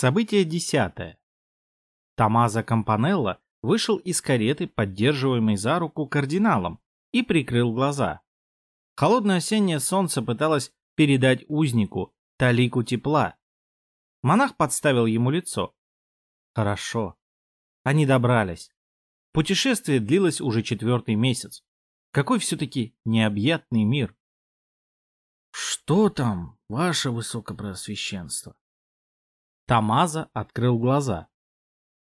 Событие десятое. Томазо Кампанелло вышел из кареты, поддерживаемой за руку кардиналом, и прикрыл глаза. Холодное осеннее солнце пыталось передать узнику талику тепла. Монах подставил ему лицо. Хорошо. Они добрались. Путешествие длилось уже четвертый месяц. Какой все-таки необъятный мир. Что там, ваше высокопросвященство? Тамаза открыл глаза.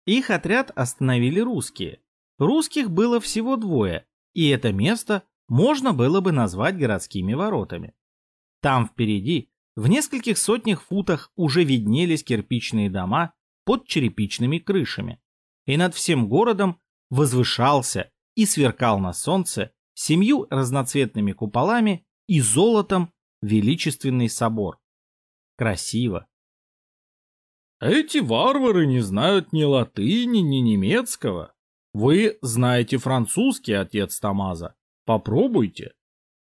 Их отряд остановили русские. Русских было всего двое, и это место можно было бы назвать городскими воротами. Там впереди, в нескольких сотнях футах, уже виднелись кирпичные дома под черепичными крышами. И над всем городом возвышался и сверкал на солнце семью разноцветными куполами и золотом величественный собор. Красиво. Эти варвары не знают ни латыни, ни немецкого. Вы знаете французский, отец Тамаза. Попробуйте.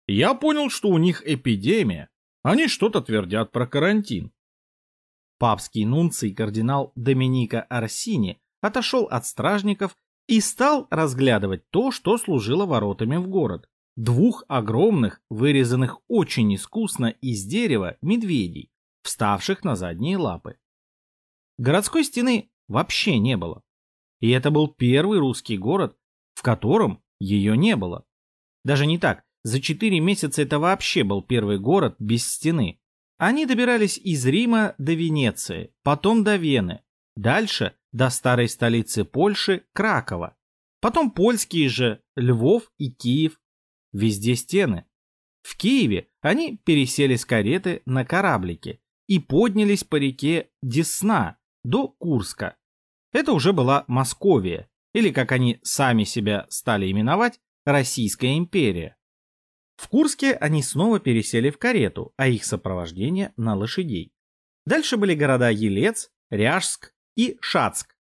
Я понял, что у них эпидемия. Они что-то твердят про карантин. Папский нунций кардинал Доминика Арсини отошел от стражников и стал разглядывать то, что служило воротами в город. Двух огромных, вырезанных очень искусно из дерева, медведей, вставших на задние лапы. Городской стены вообще не было. И это был первый русский город, в котором ее не было. Даже не так, за четыре месяца это вообще был первый город без стены. Они добирались из Рима до Венеции, потом до Вены, дальше до старой столицы Польши Кракова, потом польские же Львов и Киев. Везде стены. В Киеве они пересели с кареты на кораблики и поднялись по реке Десна, до Курска. Это уже была Московия, или, как они сами себя стали именовать, Российская империя. В Курске они снова пересели в карету, а их сопровождение на лошадей. Дальше были города Елец, Ряжск и Шацк.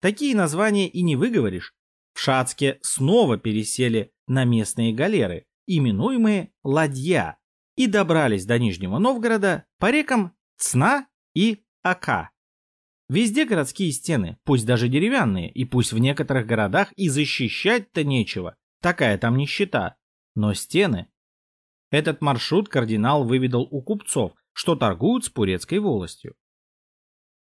Такие названия и не выговоришь. В Шацке снова пересели на местные галеры, именуемые Ладья, и добрались до Нижнего Новгорода по рекам Цна и Ака. Везде городские стены, пусть даже деревянные, и пусть в некоторых городах и защищать-то нечего, такая там нищета, но стены. Этот маршрут кардинал выведал у купцов, что торгуют с Пурецкой волостью.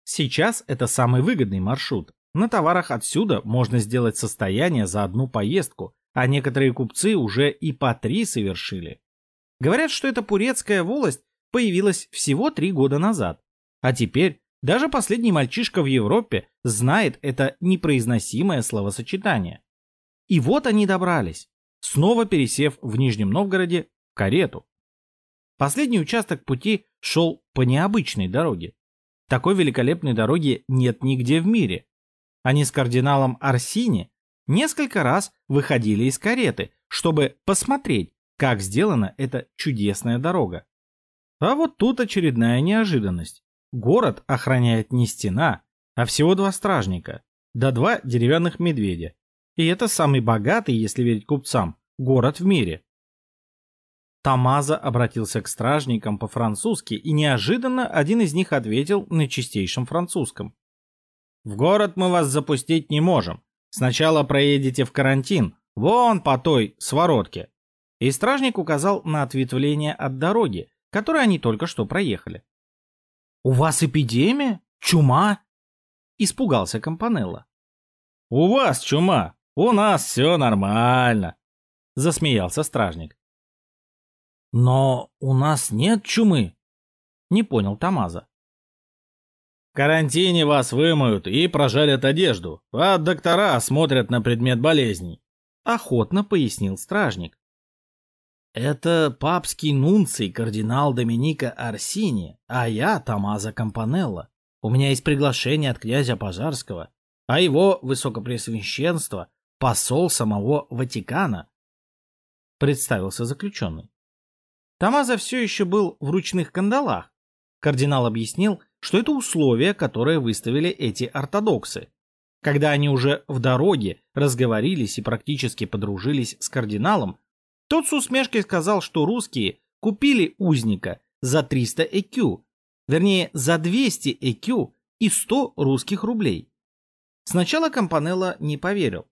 Сейчас это самый выгодный маршрут. На товарах отсюда можно сделать состояние за одну поездку, а некоторые купцы уже и по три совершили. Говорят, что эта Пурецкая волость появилась всего три года назад, а теперь даже последний мальчишка в Европе знает это непроизносимое словосочетание. И вот они добрались, снова пересев в Нижнем Новгороде в карету. Последний участок пути шел по необычной дороге. Такой великолепной дороги нет нигде в мире. Они с кардиналом Арсини несколько раз выходили из кареты, чтобы посмотреть, как сделана эта чудесная дорога. А вот тут очередная неожиданность. Город охраняет не стена, а всего два стражника, да два деревянных медведя. И это самый богатый, если верить купцам, город в мире. Тамаза обратился к стражникам по-французски, и неожиданно один из них ответил на чистейшем французском. «В город мы вас запустить не можем. Сначала проедете в карантин, вон по той своротке». И стражник указал на ответвление от дороги, которую они только что проехали. «У вас эпидемия? Чума?» Испугался Компанелло. «У вас чума, у нас все нормально», — засмеялся стражник. «Но у нас нет чумы», — не понял Тамаза. В карантине вас вымоют и прожарят одежду, а доктора смотрят на предмет болезней», — охотно пояснил стражник. Это папский нунций кардинал Доминика Арсини, а я Томазо Кампанелло. У меня есть приглашение от князя Пожарского, а его высокопресвященство — посол самого Ватикана. Представился заключенный. Томазо все еще был в ручных кандалах. Кардинал объяснил, что это условия, которые выставили эти ортодоксы. Когда они уже в дороге разговорились и практически подружились с кардиналом, тот с усмешкой сказал, что русские купили узника за 300 ЭКЮ, вернее за 200 ЭКЮ и 100 русских рублей. Сначала Компанелло не поверил.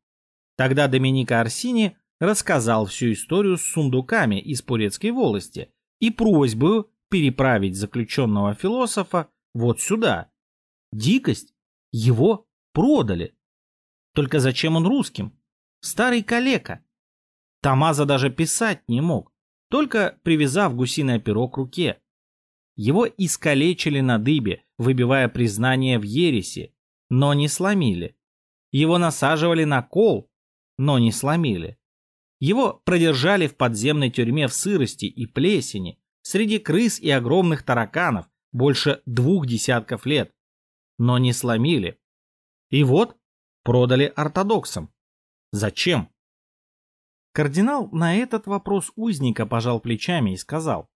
Тогда Доминика Арсини рассказал всю историю с сундуками из Пурецкой волости и просьбу переправить заключенного философа вот сюда. Дикость. Его продали. Только зачем он русским? Старый калека. Тамаза даже писать не мог, только привязав гусиное перо к руке. Его искалечили на дыбе, выбивая признание в ересе, но не сломили. Его насаживали на кол, но не сломили. Его продержали в подземной тюрьме в сырости и плесени, среди крыс и огромных тараканов больше двух десятков лет, но не сломили. И вот продали ортодоксам. Зачем? Кардинал на этот вопрос узника пожал плечами и сказал.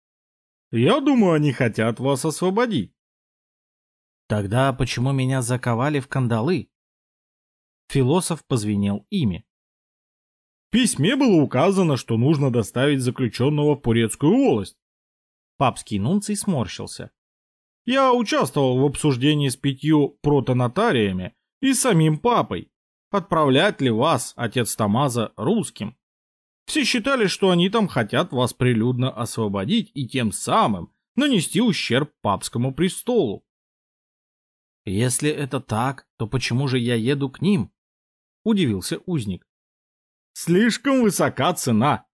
«Я думаю, они хотят вас освободить». «Тогда почему меня заковали в кандалы?» Философ позвенел ими. В письме было указано, что нужно доставить заключенного в Пурецкую волость. Папский нунций сморщился. Я участвовал в обсуждении с пятью протонотариями и самим папой. Отправлять ли вас, отец Тамаза, русским? Все считали, что они там хотят вас прилюдно освободить и тем самым нанести ущерб папскому престолу. Если это так, то почему же я еду к ним? Удивился узник. Слишком высока цена.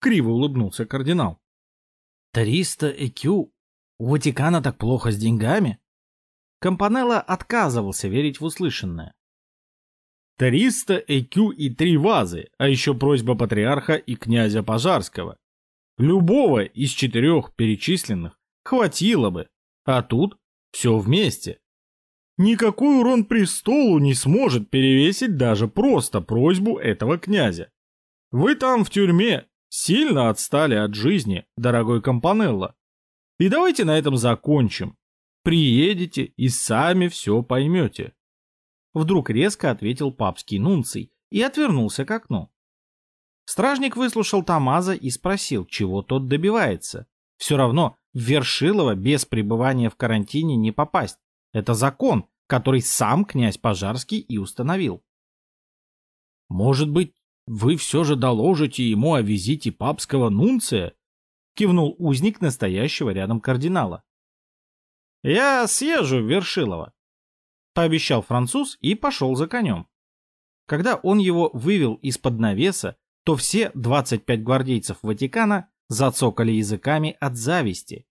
Криво улыбнулся кардинал. Триста ЭКЮ? У Ватикана так плохо с деньгами? Компанелло отказывался верить в услышанное. 300 ЭКЮ и три вазы, а еще просьба патриарха и князя Пожарского. Любого из четырех перечисленных хватило бы, а тут все вместе. Никакой урон престолу не сможет перевесить даже просто просьбу этого князя. Вы там в тюрьме сильно отстали от жизни, дорогой Компанелло. И давайте на этом закончим. Приедете и сами все поймете. Вдруг резко ответил папский нунций и отвернулся к окну. Стражник выслушал Тамаза и спросил, чего тот добивается. Все равно в Вершилово без пребывания в карантине не попасть. Это закон, который сам князь Пожарский и установил. «Может быть, вы все же доложите ему о визите папского нунция?» кивнул узник настоящего рядом кардинала. «Я съезжу в Вершилово», — пообещал француз и пошел за конем. Когда он его вывел из-под навеса, то все 25 гвардейцев Ватикана зацокали языками от зависти.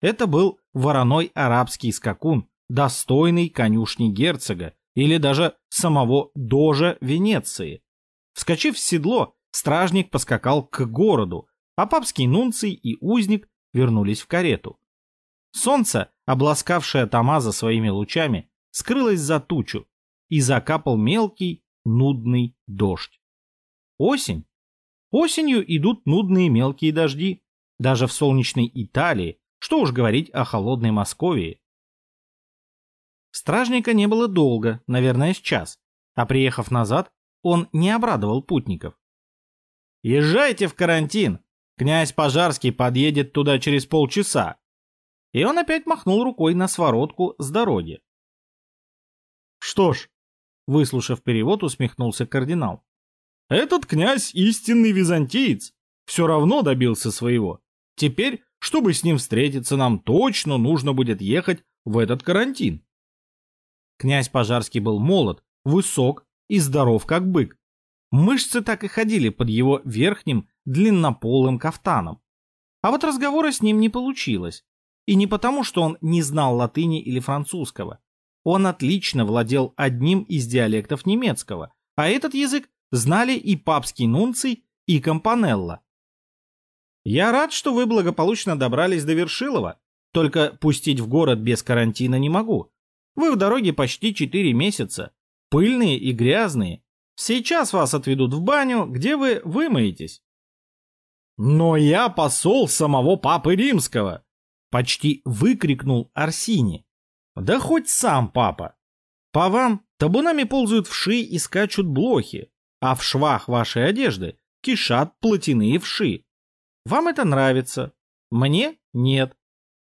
Это был вороной арабский скакун, достойный конюшни герцога или даже самого дожа Венеции. Вскочив в седло, стражник поскакал к городу, а папский нунций и узник вернулись в карету. Солнце, обласкавшее Тамаза своими лучами, скрылось за тучу, и закапал мелкий, нудный дождь. Осень. Осенью идут нудные мелкие дожди, даже в солнечной Италии, что уж говорить о холодной Московии. Стражника не было долго, наверное, с час, а приехав назад, он не обрадовал путников. «Езжайте в карантин! Князь Пожарский подъедет туда через полчаса!» И он опять махнул рукой на своротку с дороги. «Что ж», — выслушав перевод, усмехнулся кардинал, «этот князь истинный византиец, все равно добился своего. Теперь, чтобы с ним встретиться, нам точно нужно будет ехать в этот карантин». Князь Пожарский был молод, высок и здоров как бык. Мышцы так и ходили под его верхним длиннополым кафтаном. А вот разговора с ним не получилось. И не потому, что он не знал латыни или французского. Он отлично владел одним из диалектов немецкого, а этот язык знали и папский нунций, и Компанелло. «Я рад, что вы благополучно добрались до Вершилова, только пустить в город без карантина не могу. Вы в дороге почти четыре месяца, пыльные и грязные. Сейчас вас отведут в баню, где вы вымоетесь. «Но я посол самого Папы Римского!» — почти выкрикнул Арсини. «Да хоть сам папа! По вам табунами ползают вши и скачут блохи, а в швах вашей одежды кишат плотяные вши. Вам это нравится, мне нет.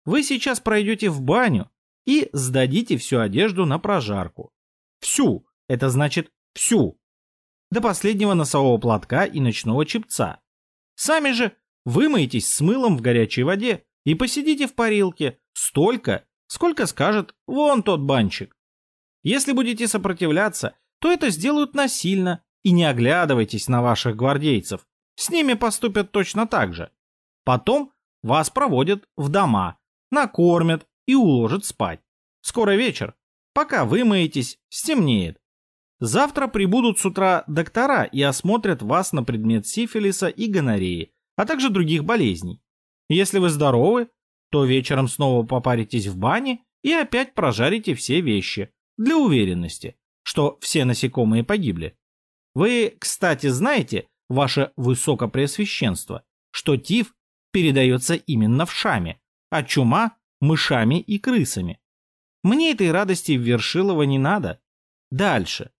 Вы сейчас пройдете в баню, и сдадите всю одежду на прожарку. Всю, это значит всю. До последнего носового платка и ночного чепца. Сами же вымоетесь с мылом в горячей воде и посидите в парилке столько, сколько скажет вон тот банчик. Если будете сопротивляться, то это сделают насильно, и не оглядывайтесь на ваших гвардейцев. С ними поступят точно так же. Потом вас проводят в дома, накормят и уложат спать. Скоро вечер. Пока вымоетесь, стемнеет. Завтра прибудут с утра доктора и осмотрят вас на предмет сифилиса и гонореи, а также других болезней. Если вы здоровы, то вечером снова попаритесь в бане и опять прожарите все вещи, для уверенности, что все насекомые погибли. Вы, кстати, знаете, ваше высокопреосвященство, что тиф передается именно вшами, а чума – мышами и крысами. Мне этой радости в Вершилово не надо. Дальше.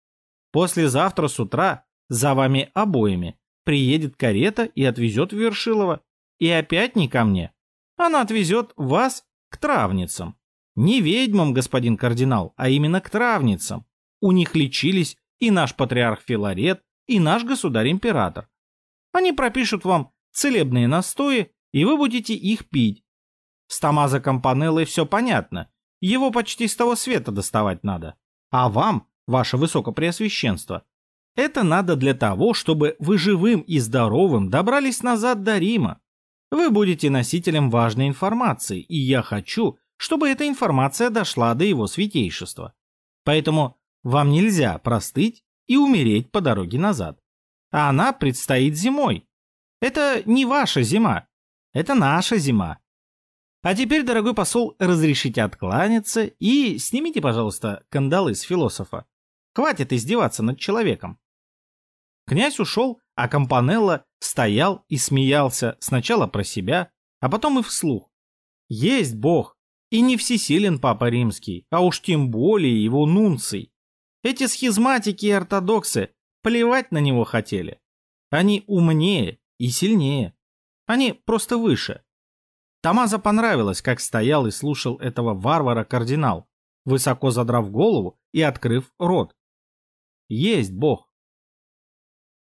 Послезавтра с утра за вами обоими приедет карета и отвезет в Вершилово. И опять не ко мне. Она отвезет вас к травницам. Не ведьмам, господин кардинал, а именно к травницам. У них лечились и наш патриарх Филарет, и наш государь-император. Они пропишут вам целебные настои, и вы будете их пить. С Томазо Кампанеллой все понятно. Его почти с того света доставать надо. А вам, ваше высокопреосвященство, это надо для того, чтобы вы живым и здоровым добрались назад до Рима. Вы будете носителем важной информации, и я хочу, чтобы эта информация дошла до его святейшества. Поэтому вам нельзя простыть и умереть по дороге назад. А она предстоит зимой. Это не ваша зима, это наша зима. А теперь, дорогой посол, разрешите откланяться и снимите, пожалуйста, кандалы с философа. Хватит издеваться над человеком. Князь ушел, а Компанелло стоял и смеялся сначала про себя, а потом и вслух. Есть Бог, и не всесилен Папа Римский, а уж тем более его нунций. Эти схизматики и ортодоксы плевать на него хотели. Они умнее и сильнее. Они просто выше. Тамаза понравилось, как стоял и слушал этого варвара кардинал, высоко задрав голову и открыв рот. Есть Бог.